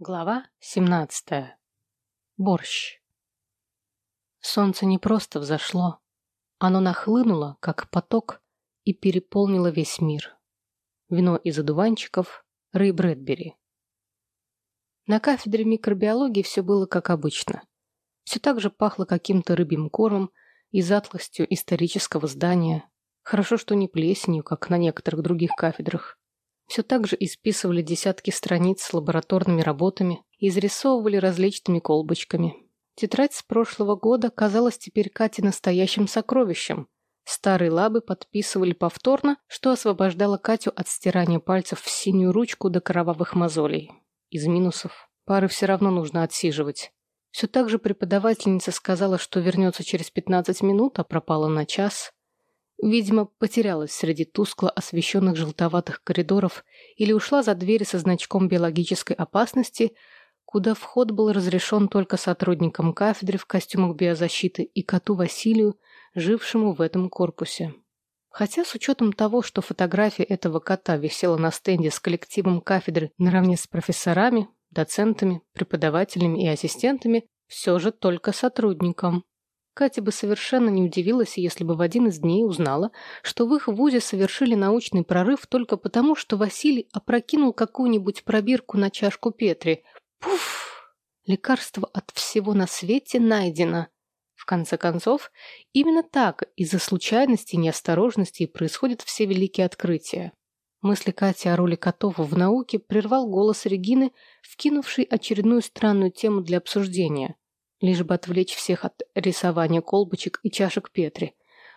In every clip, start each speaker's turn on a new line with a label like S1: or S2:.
S1: Глава 17. Борщ. Солнце не просто взошло. Оно нахлынуло, как поток, и переполнило весь мир. Вино из одуванчиков, Рэй Брэдбери. На кафедре микробиологии все было как обычно. Все так же пахло каким-то рыбьим кормом и затлостью исторического здания. Хорошо, что не плесенью, как на некоторых других кафедрах. Все так же исписывали десятки страниц с лабораторными работами и изрисовывали различными колбочками. Тетрадь с прошлого года казалась теперь Кате настоящим сокровищем. Старые лабы подписывали повторно, что освобождало Катю от стирания пальцев в синюю ручку до кровавых мозолей. Из минусов пары все равно нужно отсиживать. Все так же преподавательница сказала, что вернется через 15 минут, а пропала на час. Видимо, потерялась среди тускло освещенных желтоватых коридоров или ушла за двери со значком биологической опасности, куда вход был разрешен только сотрудникам кафедры в костюмах биозащиты и коту Василию, жившему в этом корпусе. Хотя с учетом того, что фотография этого кота висела на стенде с коллективом кафедры наравне с профессорами, доцентами, преподавателями и ассистентами, все же только сотрудникам. Катя бы совершенно не удивилась, если бы в один из дней узнала, что в их вузе совершили научный прорыв только потому, что Василий опрокинул какую-нибудь пробирку на чашку Петри. Пуф! Лекарство от всего на свете найдено. В конце концов, именно так, из-за случайности и неосторожности, происходят все великие открытия. Мысли Кати о роли котов в науке прервал голос Регины, вкинувший очередную странную тему для обсуждения – лишь бы отвлечь всех от рисования колбочек и чашек Петри.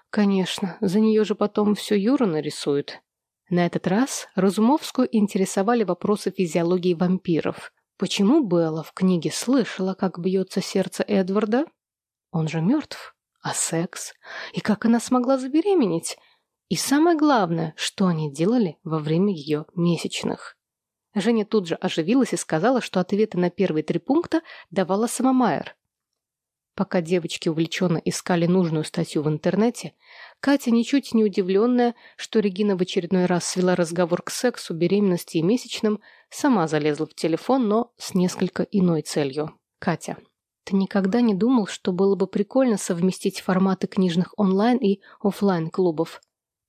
S1: Конечно, за нее же потом все Юра нарисует. На этот раз Разумовскую интересовали вопросы физиологии вампиров. Почему Белла в книге слышала, как бьется сердце Эдварда? Он же мертв. А секс? И как она смогла забеременеть? И самое главное, что они делали во время ее месячных? Женя тут же оживилась и сказала, что ответы на первые три пункта давала сама Майер. Пока девочки увлеченно искали нужную статью в интернете, Катя, ничуть не удивленная, что Регина в очередной раз свела разговор к сексу, беременности и месячным, сама залезла в телефон, но с несколько иной целью. Катя. Ты никогда не думал, что было бы прикольно совместить форматы книжных онлайн и офлайн клубов?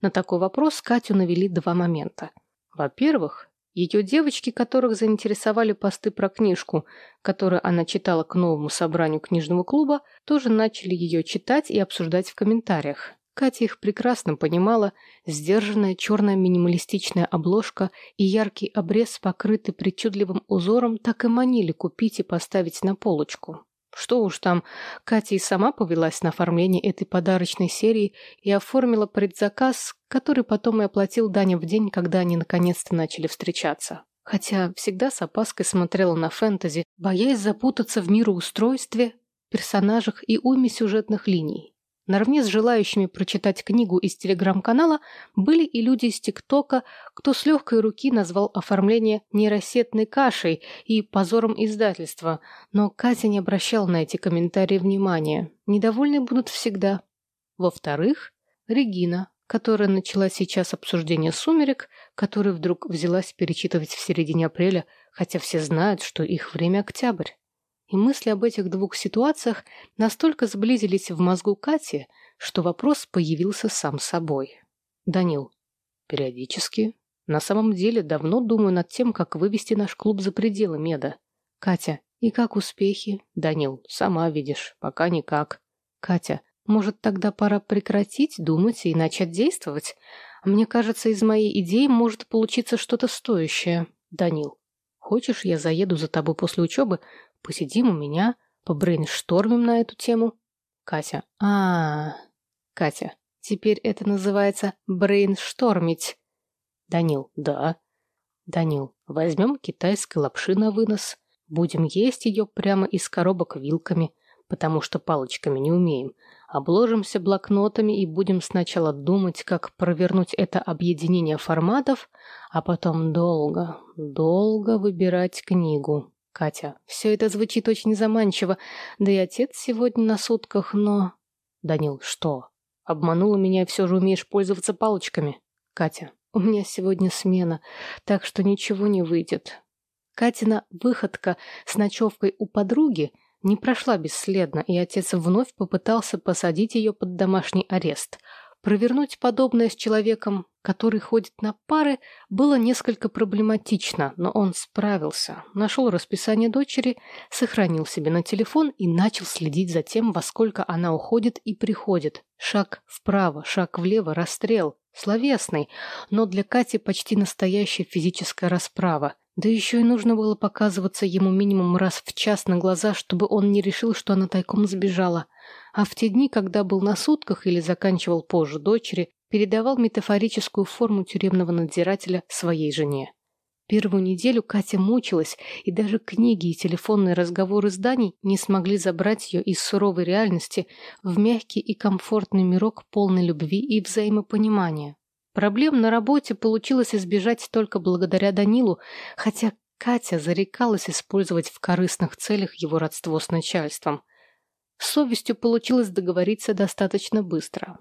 S1: На такой вопрос Катю навели два момента. Во-первых, ее девочки, которых заинтересовали посты про книжку, которую она читала к новому собранию книжного клуба, тоже начали ее читать и обсуждать в комментариях. Катя их прекрасно понимала, сдержанная черная минималистичная обложка и яркий обрез, покрытый причудливым узором, так и манили купить и поставить на полочку. Что уж там, Катя и сама повелась на оформление этой подарочной серии и оформила предзаказ, который потом и оплатил Даня в день, когда они наконец-то начали встречаться. Хотя всегда с опаской смотрела на фэнтези, боясь запутаться в мироустройстве, персонажах и уйме сюжетных линий. Наравне с желающими прочитать книгу из телеграм-канала были и люди из ТикТока, кто с легкой руки назвал оформление нейросетной кашей и позором издательства, но Катя не обращала на эти комментарии внимания. Недовольны будут всегда. Во-вторых, Регина, которая начала сейчас обсуждение «Сумерек», которая вдруг взялась перечитывать в середине апреля, хотя все знают, что их время октябрь и мысли об этих двух ситуациях настолько сблизились в мозгу Кати, что вопрос появился сам собой. «Данил, периодически. На самом деле давно думаю над тем, как вывести наш клуб за пределы меда. Катя, и как успехи? Данил, сама видишь, пока никак. Катя, может, тогда пора прекратить думать и начать действовать? Мне кажется, из моей идеи может получиться что-то стоящее. Данил, хочешь, я заеду за тобой после учебы, Посидим у меня, побрейнштормим на эту тему. Катя. А, -а, -а. Катя. Теперь это называется брейнштормить. Данил. Да. Данил. Возьмем китайской лапши на вынос. Будем есть ее прямо из коробок вилками, потому что палочками не умеем. Обложимся блокнотами и будем сначала думать, как провернуть это объединение форматов, а потом долго, долго выбирать книгу. Катя, все это звучит очень заманчиво. Да и отец сегодня на сутках, но... Данил, что? Обманула меня и все же умеешь пользоваться палочками? Катя, у меня сегодня смена, так что ничего не выйдет. Катина выходка с ночевкой у подруги не прошла бесследно, и отец вновь попытался посадить ее под домашний арест. Провернуть подобное с человеком, который ходит на пары, было несколько проблематично, но он справился. Нашел расписание дочери, сохранил себе на телефон и начал следить за тем, во сколько она уходит и приходит. Шаг вправо, шаг влево, расстрел. Словесный, но для Кати почти настоящая физическая расправа. Да еще и нужно было показываться ему минимум раз в час на глаза, чтобы он не решил, что она тайком сбежала. А в те дни, когда был на сутках или заканчивал позже дочери, передавал метафорическую форму тюремного надзирателя своей жене. Первую неделю Катя мучилась, и даже книги и телефонные разговоры зданий не смогли забрать ее из суровой реальности в мягкий и комфортный мирок полной любви и взаимопонимания. Проблем на работе получилось избежать только благодаря Данилу, хотя Катя зарекалась использовать в корыстных целях его родство с начальством. С совестью получилось договориться достаточно быстро.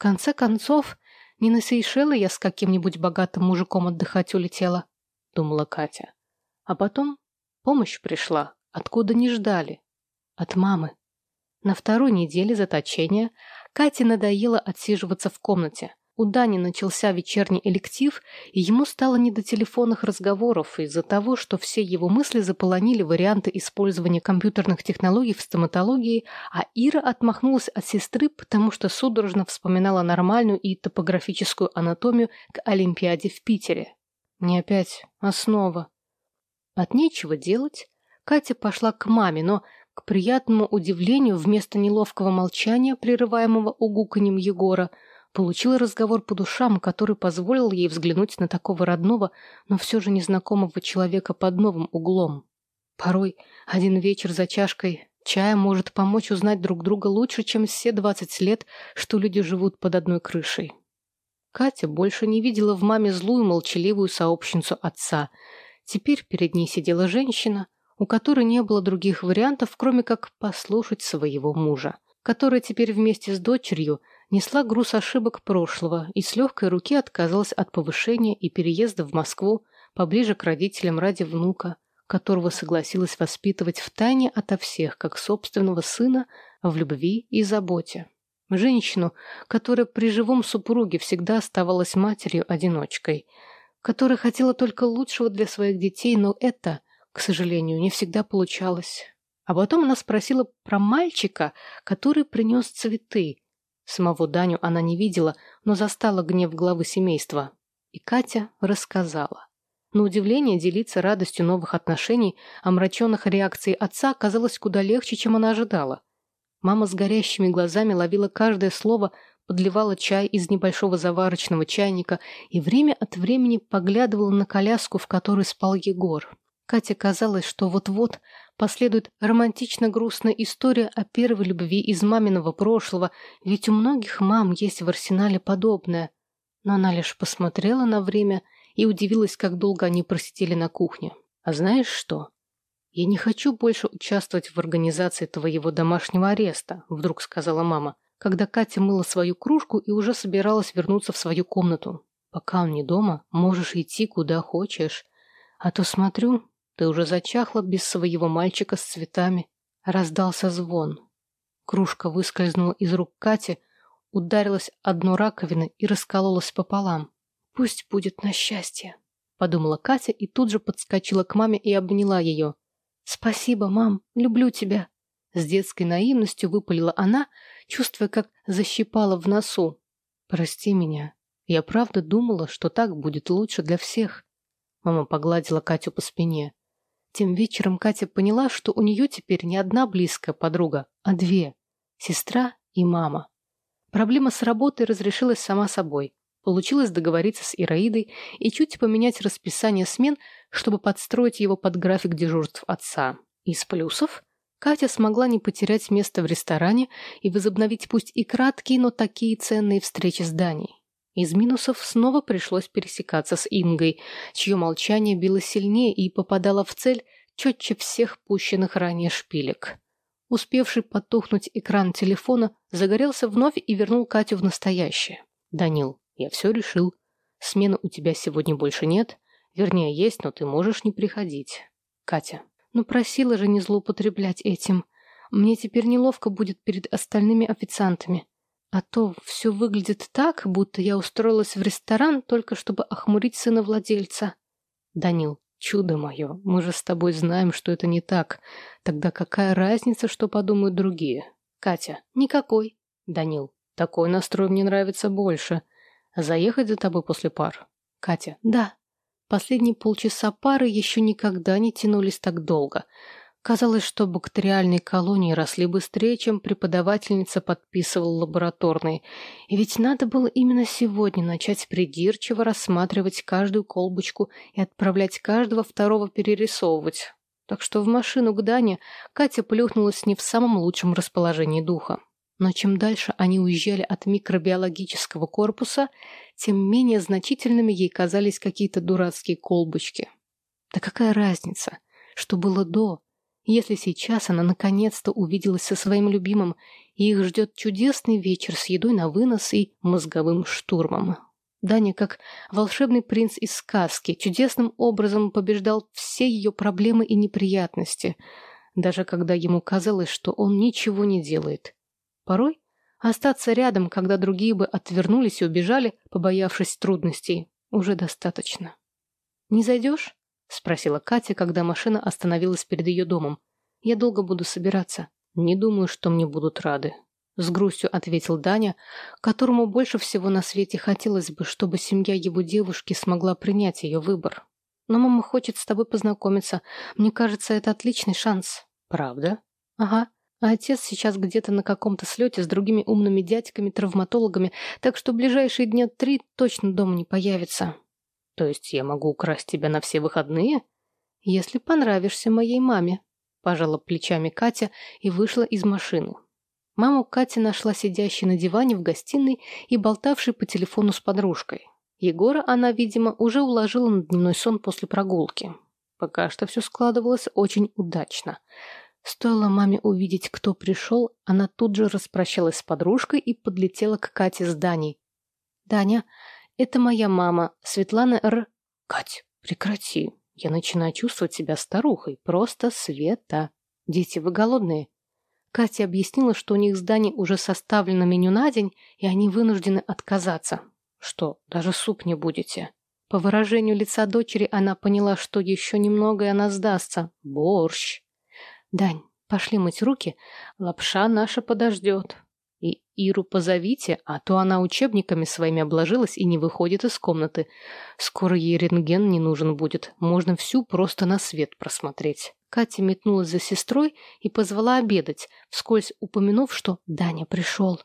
S1: Конце концов, не на Сейшелы я с каким-нибудь богатым мужиком отдыхать улетела, думала Катя. А потом помощь пришла, откуда не ждали. От мамы. На второй неделе заточения Кате надоело отсиживаться в комнате. У Дани начался вечерний электив, и ему стало не до телефонных разговоров из-за того, что все его мысли заполонили варианты использования компьютерных технологий в стоматологии, а Ира отмахнулась от сестры, потому что судорожно вспоминала нормальную и топографическую анатомию к Олимпиаде в Питере. Не опять основа. От нечего делать, Катя пошла к маме, но, к приятному удивлению, вместо неловкого молчания, прерываемого угуканьем Егора, получила разговор по душам, который позволил ей взглянуть на такого родного, но все же незнакомого человека под новым углом. Порой один вечер за чашкой чая может помочь узнать друг друга лучше, чем все двадцать лет, что люди живут под одной крышей. Катя больше не видела в маме злую молчаливую сообщницу отца. Теперь перед ней сидела женщина, у которой не было других вариантов, кроме как послушать своего мужа, который теперь вместе с дочерью несла груз ошибок прошлого и с легкой руки отказалась от повышения и переезда в Москву поближе к родителям ради внука, которого согласилась воспитывать в тайне ото всех, как собственного сына, в любви и заботе. Женщину, которая при живом супруге всегда оставалась матерью-одиночкой, которая хотела только лучшего для своих детей, но это, к сожалению, не всегда получалось. А потом она спросила про мальчика, который принес цветы, Самого Даню она не видела, но застала гнев главы семейства. И Катя рассказала. На удивление делиться радостью новых отношений, омраченных реакцией отца оказалось куда легче, чем она ожидала. Мама с горящими глазами ловила каждое слово, подливала чай из небольшого заварочного чайника и время от времени поглядывала на коляску, в которой спал Егор. Кате казалось, что вот-вот последует романтично-грустная история о первой любви из маминого прошлого, ведь у многих мам есть в арсенале подобное. Но она лишь посмотрела на время и удивилась, как долго они просидели на кухне. «А знаешь что? Я не хочу больше участвовать в организации твоего домашнего ареста», вдруг сказала мама, когда Катя мыла свою кружку и уже собиралась вернуться в свою комнату. «Пока он не дома, можешь идти куда хочешь. А то смотрю, ты уже зачахла без своего мальчика с цветами. Раздался звон. Кружка выскользнула из рук Кати, ударилась одну раковину и раскололась пополам. «Пусть будет на счастье», — подумала Катя и тут же подскочила к маме и обняла ее. «Спасибо, мам, люблю тебя». С детской наивностью выпалила она, чувствуя, как защипала в носу. «Прости меня. Я правда думала, что так будет лучше для всех». Мама погладила Катю по спине. Тем вечером Катя поняла, что у нее теперь не одна близкая подруга, а две – сестра и мама. Проблема с работой разрешилась сама собой. Получилось договориться с Ираидой и чуть поменять расписание смен, чтобы подстроить его под график дежурств отца. Из плюсов Катя смогла не потерять место в ресторане и возобновить пусть и краткие, но такие ценные встречи с Даней. Из минусов снова пришлось пересекаться с Ингой, чье молчание било сильнее и попадало в цель четче всех пущенных ранее шпилек. Успевший потухнуть экран телефона загорелся вновь и вернул Катю в настоящее. «Данил, я все решил. Смены у тебя сегодня больше нет. Вернее, есть, но ты можешь не приходить. Катя. Ну просила же не злоупотреблять этим. Мне теперь неловко будет перед остальными официантами. А то все выглядит так, будто я устроилась в ресторан только чтобы охмурить сына владельца. Данил. Чудо мое, мы же с тобой знаем, что это не так. Тогда какая разница, что подумают другие? Катя. Никакой. Данил. Такой настрой мне нравится больше. Заехать за тобой после пар? Катя. Да. Последние полчаса пары еще никогда не тянулись так долго. Казалось, что бактериальные колонии росли быстрее, чем преподавательница подписывала лабораторные. И ведь надо было именно сегодня начать придирчиво рассматривать каждую колбочку и отправлять каждого второго перерисовывать. Так что в машину к Дане Катя плюхнулась не в самом лучшем расположении духа. Но чем дальше они уезжали от микробиологического корпуса, тем менее значительными ей казались какие-то дурацкие колбочки. Да какая разница, что было до, если сейчас она наконец-то увиделась со своим любимым, и их ждет чудесный вечер с едой на вынос и мозговым штурмом. Даня, как волшебный принц из сказки, чудесным образом побеждал все ее проблемы и неприятности, даже когда ему казалось, что он ничего не делает – Порой остаться рядом, когда другие бы отвернулись и убежали, побоявшись трудностей, уже достаточно. «Не зайдешь?» — спросила Катя, когда машина остановилась перед ее домом. «Я долго буду собираться. Не думаю, что мне будут рады». С грустью ответил Даня, которому больше всего на свете хотелось бы, чтобы семья его девушки смогла принять ее выбор. «Но мама хочет с тобой познакомиться. Мне кажется, это отличный шанс». «Правда?» «Ага. А отец сейчас где-то на каком-то слете с другими умными дядьками-травматологами, так что ближайшие дня три точно дома не появится. То есть я могу украсть тебя на все выходные? Если понравишься моей маме. Пожала плечами Катя и вышла из машины. Маму Катя нашла сидящей на диване в гостиной и болтавшей по телефону с подружкой. Егора она, видимо, уже уложила на дневной сон после прогулки. Пока что все складывалось очень удачно. Стоило маме увидеть, кто пришел, она тут же распрощалась с подружкой и подлетела к Кате с Даней. «Даня, это моя мама, Светлана Р...» «Кать, прекрати. Я начинаю чувствовать себя старухой. Просто Света. Дети, вы голодные?» Катя объяснила, что у них с Даней уже составлено меню на день, и они вынуждены отказаться. «Что, даже суп не будете?» По выражению лица дочери она поняла, что еще немного и она сдастся. «Борщ!» «Дань, пошли мыть руки, лапша наша подождет. И Иру позовите, а то она учебниками своими обложилась и не выходит из комнаты. Скоро ей рентген не нужен будет, можно всю просто на свет просмотреть». Катя метнулась за сестрой и позвала обедать, вскользь упомянув, что Даня пришел.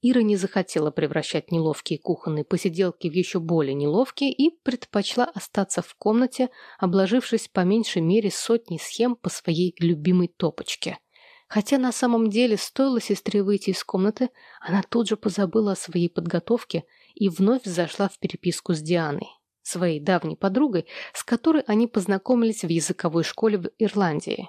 S1: Ира не захотела превращать неловкие кухонные посиделки в еще более неловкие и предпочла остаться в комнате, обложившись по меньшей мере сотней схем по своей любимой топочке. Хотя на самом деле стоило сестре выйти из комнаты, она тут же позабыла о своей подготовке и вновь зашла в переписку с Дианой, своей давней подругой, с которой они познакомились в языковой школе в Ирландии.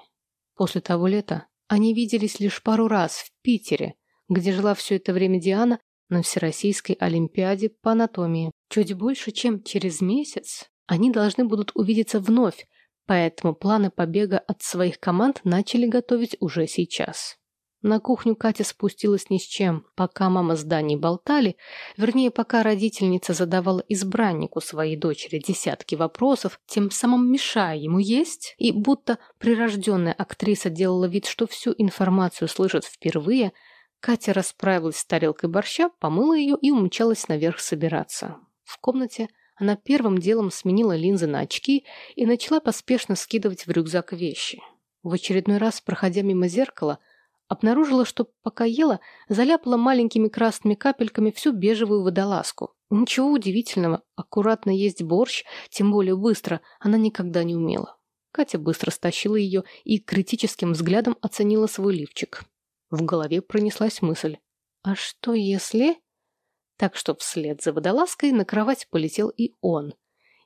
S1: После того лета они виделись лишь пару раз в Питере, где жила все это время Диана на Всероссийской Олимпиаде по анатомии. Чуть больше, чем через месяц, они должны будут увидеться вновь, поэтому планы побега от своих команд начали готовить уже сейчас. На кухню Катя спустилась ни с чем. Пока мама с Даней болтали, вернее, пока родительница задавала избраннику своей дочери десятки вопросов, тем самым мешая ему есть, и будто прирожденная актриса делала вид, что всю информацию слышит впервые – Катя расправилась с тарелкой борща, помыла ее и умчалась наверх собираться. В комнате она первым делом сменила линзы на очки и начала поспешно скидывать в рюкзак вещи. В очередной раз, проходя мимо зеркала, обнаружила, что пока ела, заляпала маленькими красными капельками всю бежевую водолазку. Ничего удивительного, аккуратно есть борщ, тем более быстро, она никогда не умела. Катя быстро стащила ее и критическим взглядом оценила свой лифчик. В голове пронеслась мысль. А что если... Так что вслед за водолазкой на кровать полетел и он.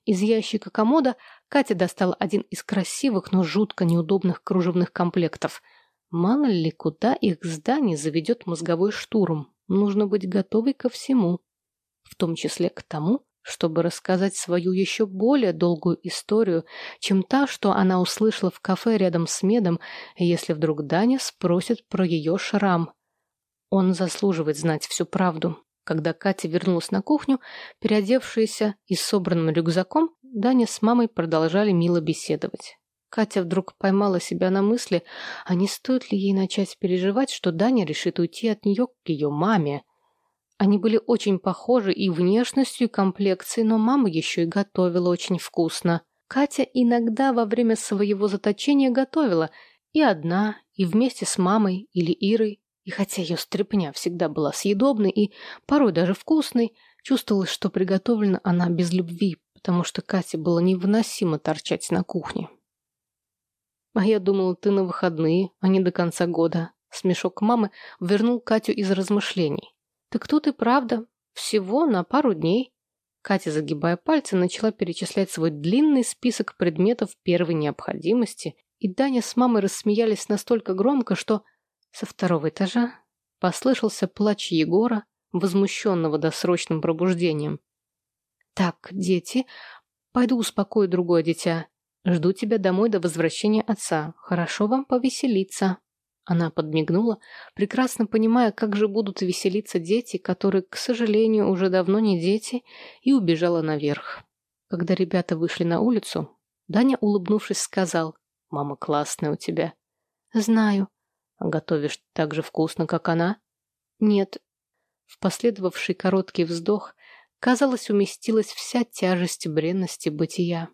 S1: Из ящика комода Катя достала один из красивых, но жутко неудобных кружевных комплектов. Мало ли, куда их здание заведет мозговой штурм. Нужно быть готовой ко всему. В том числе к тому, чтобы рассказать свою еще более долгую историю, чем та, что она услышала в кафе рядом с Медом, если вдруг Даня спросит про ее шрам. Он заслуживает знать всю правду. Когда Катя вернулась на кухню, переодевшаяся и собранным рюкзаком, Даня с мамой продолжали мило беседовать. Катя вдруг поймала себя на мысли, а не стоит ли ей начать переживать, что Даня решит уйти от нее к ее маме. Они были очень похожи и внешностью, и комплекцией, но мама еще и готовила очень вкусно. Катя иногда во время своего заточения готовила и одна, и вместе с мамой или Ирой. И хотя ее стряпня всегда была съедобной и порой даже вкусной, чувствовалось, что приготовлена она без любви, потому что Кате было невыносимо торчать на кухне. «А я думала, ты на выходные, а не до конца года». Смешок мамы вернул Катю из размышлений. «Так тут и правда. Всего на пару дней». Катя, загибая пальцы, начала перечислять свой длинный список предметов первой необходимости, и Даня с мамой рассмеялись настолько громко, что со второго этажа послышался плач Егора, возмущенного досрочным пробуждением. «Так, дети, пойду успокою другое дитя. Жду тебя домой до возвращения отца. Хорошо вам повеселиться». Она подмигнула, прекрасно понимая, как же будут веселиться дети, которые, к сожалению, уже давно не дети, и убежала наверх. Когда ребята вышли на улицу, Даня, улыбнувшись, сказал, «Мама классная у тебя». «Знаю», Готовишь так же вкусно, как она? Нет. В последовавший короткий вздох, казалось, уместилась вся тяжесть бренности бытия.